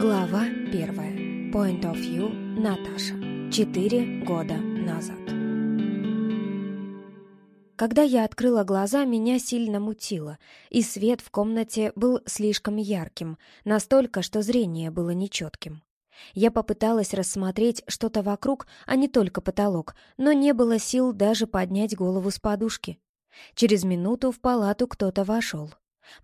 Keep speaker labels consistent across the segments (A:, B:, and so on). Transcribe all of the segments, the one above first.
A: Глава первая. Point of view Наташа. Четыре года назад. Когда я открыла глаза, меня сильно мутило, и свет в комнате был слишком ярким, настолько, что зрение было нечетким. Я попыталась рассмотреть что-то вокруг, а не только потолок, но не было сил даже поднять голову с подушки. Через минуту в палату кто-то вошел.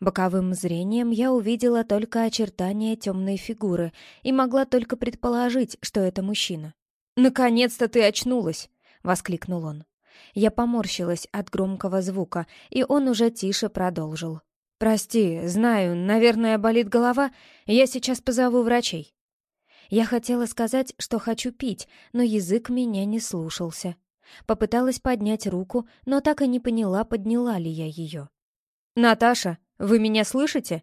A: Боковым зрением я увидела только очертания темной фигуры и могла только предположить, что это мужчина. «Наконец-то ты очнулась!» — воскликнул он. Я поморщилась от громкого звука, и он уже тише продолжил. «Прости, знаю, наверное, болит голова. Я сейчас позову врачей». Я хотела сказать, что хочу пить, но язык меня не слушался. Попыталась поднять руку, но так и не поняла, подняла ли я ее. «Наташа, вы меня слышите?»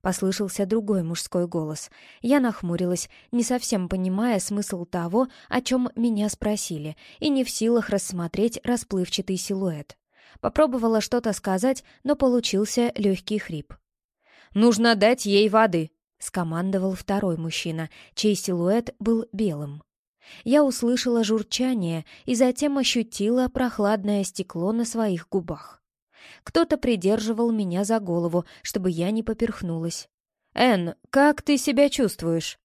A: Послышался другой мужской голос. Я нахмурилась, не совсем понимая смысл того, о чем меня спросили, и не в силах рассмотреть расплывчатый силуэт. Попробовала что-то сказать, но получился легкий хрип. «Нужно дать ей воды», — скомандовал второй мужчина, чей силуэт был белым. Я услышала журчание и затем ощутила прохладное стекло на своих губах. Кто-то придерживал меня за голову, чтобы я не поперхнулась. «Энн, как ты себя чувствуешь?»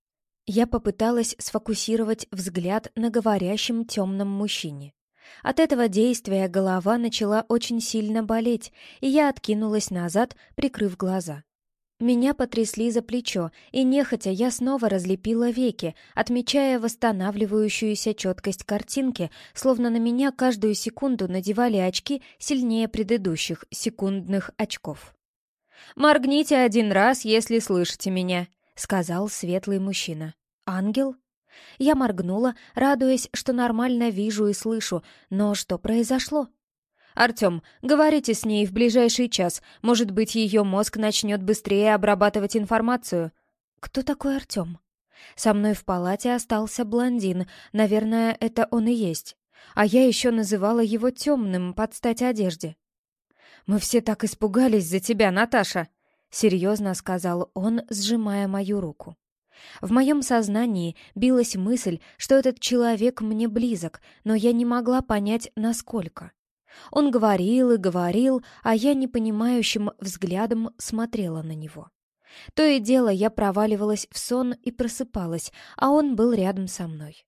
A: Я попыталась сфокусировать взгляд на говорящем темном мужчине. От этого действия голова начала очень сильно болеть, и я откинулась назад, прикрыв глаза. Меня потрясли за плечо, и нехотя я снова разлепила веки, отмечая восстанавливающуюся четкость картинки, словно на меня каждую секунду надевали очки сильнее предыдущих секундных очков. «Моргните один раз, если слышите меня», — сказал светлый мужчина. «Ангел?» Я моргнула, радуясь, что нормально вижу и слышу, но что произошло? «Артем, говорите с ней в ближайший час. Может быть, ее мозг начнет быстрее обрабатывать информацию». «Кто такой Артем?» Со мной в палате остался блондин. Наверное, это он и есть. А я еще называла его темным под стать одежде. «Мы все так испугались за тебя, Наташа!» — серьезно сказал он, сжимая мою руку. В моем сознании билась мысль, что этот человек мне близок, но я не могла понять, насколько. Он говорил и говорил, а я непонимающим взглядом смотрела на него. То и дело я проваливалась в сон и просыпалась, а он был рядом со мной.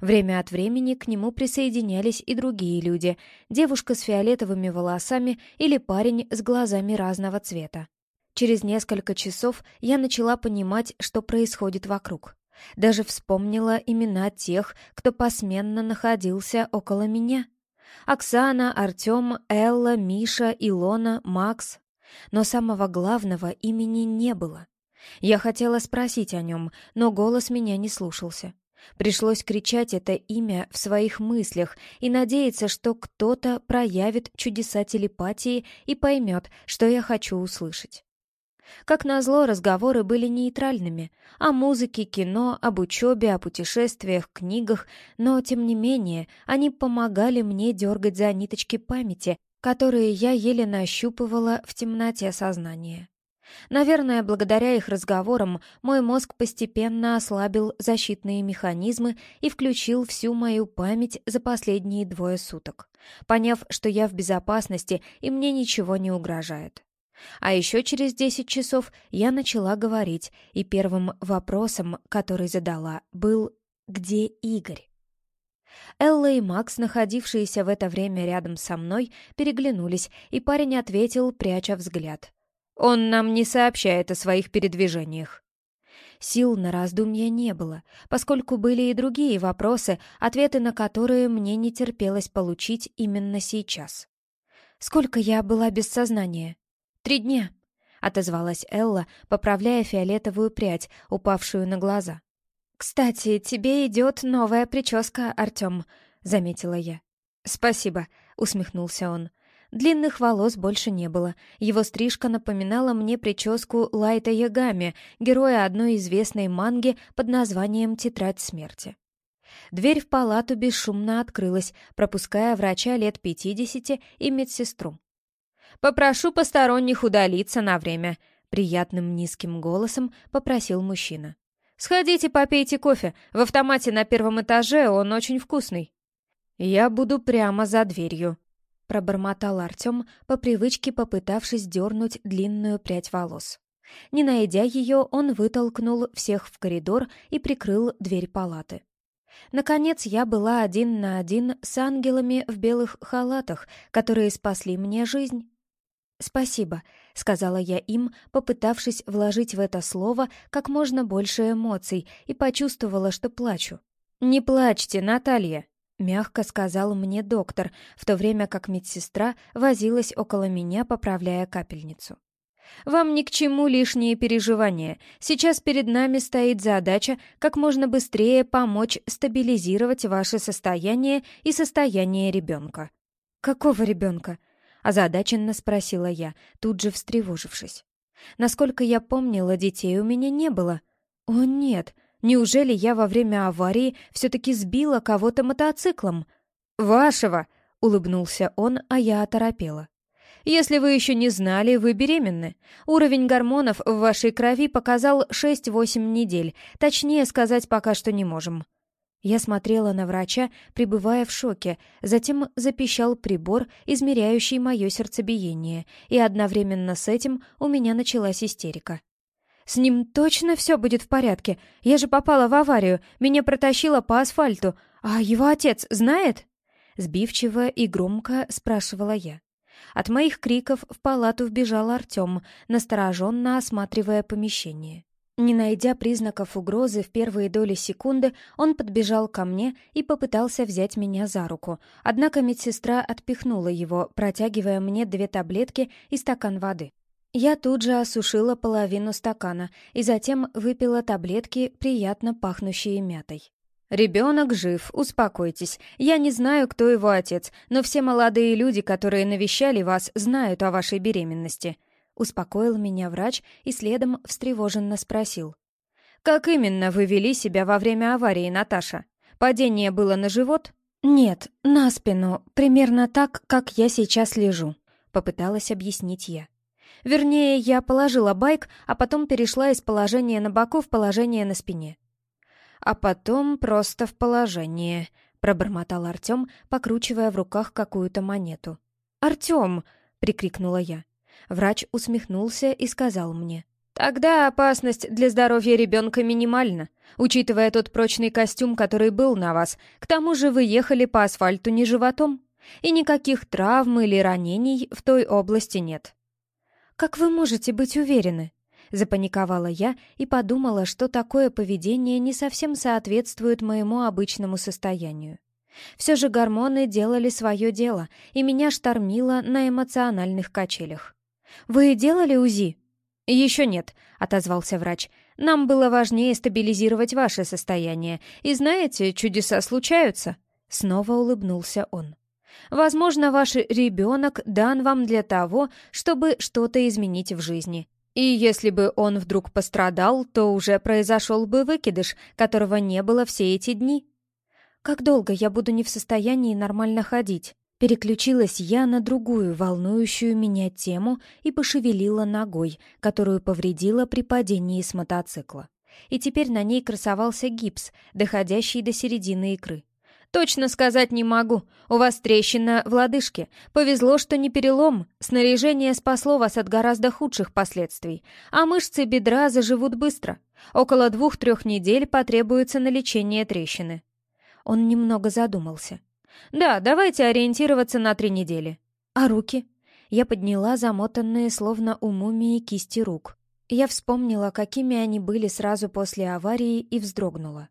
A: Время от времени к нему присоединялись и другие люди, девушка с фиолетовыми волосами или парень с глазами разного цвета. Через несколько часов я начала понимать, что происходит вокруг. Даже вспомнила имена тех, кто посменно находился около меня — Оксана, Артем, Элла, Миша, Илона, Макс. Но самого главного имени не было. Я хотела спросить о нем, но голос меня не слушался. Пришлось кричать это имя в своих мыслях и надеяться, что кто-то проявит чудеса телепатии и поймет, что я хочу услышать. Как назло, разговоры были нейтральными. О музыке, кино, об учебе, о путешествиях, книгах, но, тем не менее, они помогали мне дергать за ниточки памяти, которые я еле нащупывала в темноте сознания. Наверное, благодаря их разговорам мой мозг постепенно ослабил защитные механизмы и включил всю мою память за последние двое суток, поняв, что я в безопасности и мне ничего не угрожает. А еще через десять часов я начала говорить, и первым вопросом, который задала, был «Где Игорь?». Элла и Макс, находившиеся в это время рядом со мной, переглянулись, и парень ответил, пряча взгляд. «Он нам не сообщает о своих передвижениях». Сил на раздумья не было, поскольку были и другие вопросы, ответы на которые мне не терпелось получить именно сейчас. «Сколько я была без сознания?» «Три дня», — отозвалась Элла, поправляя фиолетовую прядь, упавшую на глаза. «Кстати, тебе идет новая прическа, Артем», — заметила я. «Спасибо», — усмехнулся он. Длинных волос больше не было. Его стрижка напоминала мне прическу Лайта Ягами, героя одной известной манги под названием «Тетрадь смерти». Дверь в палату бесшумно открылась, пропуская врача лет пятидесяти и медсестру. «Попрошу посторонних удалиться на время», — приятным низким голосом попросил мужчина.
B: Сходите попейте кофе. В автомате на первом этаже он очень вкусный». «Я буду прямо за дверью», — пробормотал Артем, по привычке попытавшись дернуть длинную прядь волос. Не найдя ее, он вытолкнул всех в коридор и прикрыл дверь палаты. Наконец я была один на один с ангелами в белых халатах, которые спасли мне жизнь. «Спасибо», — сказала я им, попытавшись вложить в это слово как можно больше эмоций, и почувствовала, что плачу. «Не плачьте, Наталья», — мягко сказал мне доктор, в то время как медсестра возилась около меня, поправляя капельницу. Вам ни к чему лишние переживания. Сейчас перед нами стоит задача как можно быстрее помочь стабилизировать ваше состояние и состояние ребенка». «Какого ребенка?» — озадаченно спросила я, тут же встревожившись. Насколько я помнила, детей у меня не было. О нет, неужели я во время аварии все-таки сбила кого-то мотоциклом? «Вашего!» — улыбнулся он, а я оторопела. Если вы еще не знали, вы беременны. Уровень гормонов в вашей крови показал 6-8 недель. Точнее сказать пока что не можем». Я смотрела на врача, пребывая в шоке, затем запищал прибор, измеряющий мое сердцебиение, и одновременно с этим у меня началась истерика. «С ним точно все будет в порядке? Я же попала в аварию, меня протащило по асфальту, а его отец знает?» Сбивчиво и громко спрашивала я. От моих криков в палату вбежал Артем, настороженно осматривая помещение. Не найдя признаков угрозы в первые доли секунды, он подбежал ко мне и попытался взять меня за руку, однако медсестра отпихнула его, протягивая мне две таблетки и стакан воды. Я тут же осушила половину стакана и затем выпила таблетки, приятно пахнущие мятой. «Ребенок жив, успокойтесь. Я не знаю, кто его отец, но все молодые люди, которые навещали вас, знают о вашей беременности», — успокоил меня врач и следом встревоженно спросил. «Как именно вы вели себя во время аварии, Наташа? Падение было на живот?» «Нет, на спину, примерно так, как я сейчас лежу», — попыталась объяснить я. Вернее, я положила байк, а потом перешла из положения на боку в положение на спине а потом просто в положение», — пробормотал Артем, покручивая в руках какую-то монету. «Артем!» — прикрикнула я. Врач усмехнулся и сказал мне. «Тогда опасность для здоровья ребенка минимальна, учитывая тот прочный костюм, который был на вас. К тому же вы ехали по асфальту не животом, и никаких травм или ранений в той области нет». «Как вы можете быть уверены?» Запаниковала я и подумала, что такое поведение не совсем соответствует моему обычному состоянию. Все же гормоны делали свое дело, и меня штормило на эмоциональных качелях. «Вы делали УЗИ?» «Еще нет», — отозвался врач. «Нам было важнее стабилизировать ваше состояние. И знаете, чудеса случаются». Снова улыбнулся он. «Возможно, ваш ребенок дан вам для того, чтобы что-то изменить в жизни. И если бы он вдруг пострадал, то уже произошел бы выкидыш, которого не было все эти дни. Как долго я буду не в состоянии нормально ходить? Переключилась я на другую, волнующую меня тему и пошевелила ногой, которую повредила при падении с мотоцикла. И теперь на ней красовался гипс, доходящий до середины икры. «Точно сказать не могу. У вас трещина в лодыжке. Повезло, что не перелом. Снаряжение спасло вас от гораздо худших последствий. А мышцы бедра заживут быстро. Около двух-трех недель потребуется на лечение трещины». Он немного задумался. «Да, давайте ориентироваться на три недели». «А руки?» Я подняла замотанные, словно у мумии, кисти рук. Я вспомнила, какими они были сразу после аварии, и вздрогнула.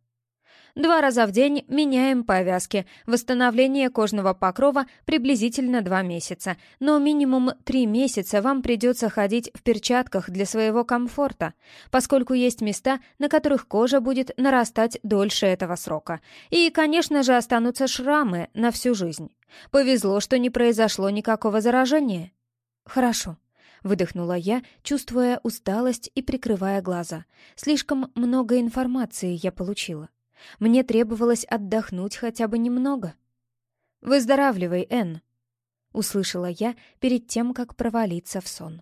B: Два раза в день меняем повязки. Восстановление кожного покрова приблизительно два месяца. Но минимум три месяца вам придется ходить в перчатках для своего комфорта, поскольку есть места, на которых кожа будет нарастать дольше этого срока. И, конечно же, останутся шрамы на всю жизнь. Повезло, что не произошло никакого заражения. Хорошо. Выдохнула я, чувствуя усталость и прикрывая глаза. Слишком много информации я получила. Мне требовалось отдохнуть хотя бы немного. «Выздоравливай, Энн!» — услышала я перед тем, как провалиться в сон.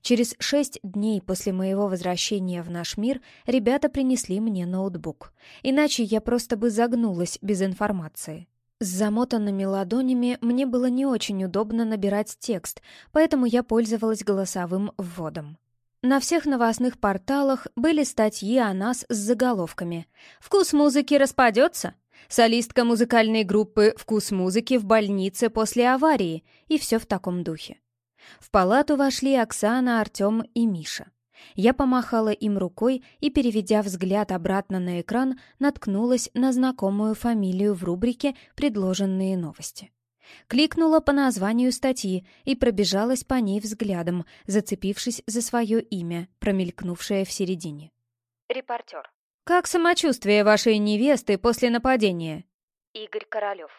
A: Через шесть дней после моего возвращения в наш мир ребята принесли мне ноутбук. Иначе я просто бы загнулась без информации. С замотанными ладонями мне было не очень удобно набирать текст, поэтому я пользовалась голосовым вводом. На всех новостных порталах были статьи о нас с заголовками «Вкус музыки распадется», «Солистка музыкальной группы «Вкус музыки» в больнице после аварии» и все в таком духе. В палату вошли Оксана, Артем и Миша. Я помахала им рукой и, переведя взгляд обратно на экран, наткнулась на знакомую фамилию в рубрике «Предложенные новости». Кликнула по названию статьи и пробежалась по ней взглядом, зацепившись за свое имя, промелькнувшее в середине.
B: Репортер. «Как самочувствие вашей невесты после нападения?»
A: Игорь Королев.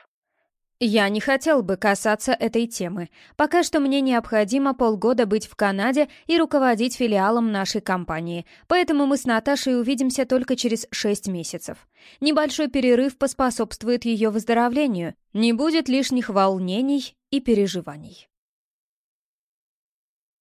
B: Я не хотел бы касаться этой темы. Пока что мне необходимо полгода быть в Канаде и руководить филиалом нашей компании, поэтому мы с Наташей увидимся только через шесть месяцев. Небольшой перерыв поспособствует ее выздоровлению, не будет лишних волнений и переживаний.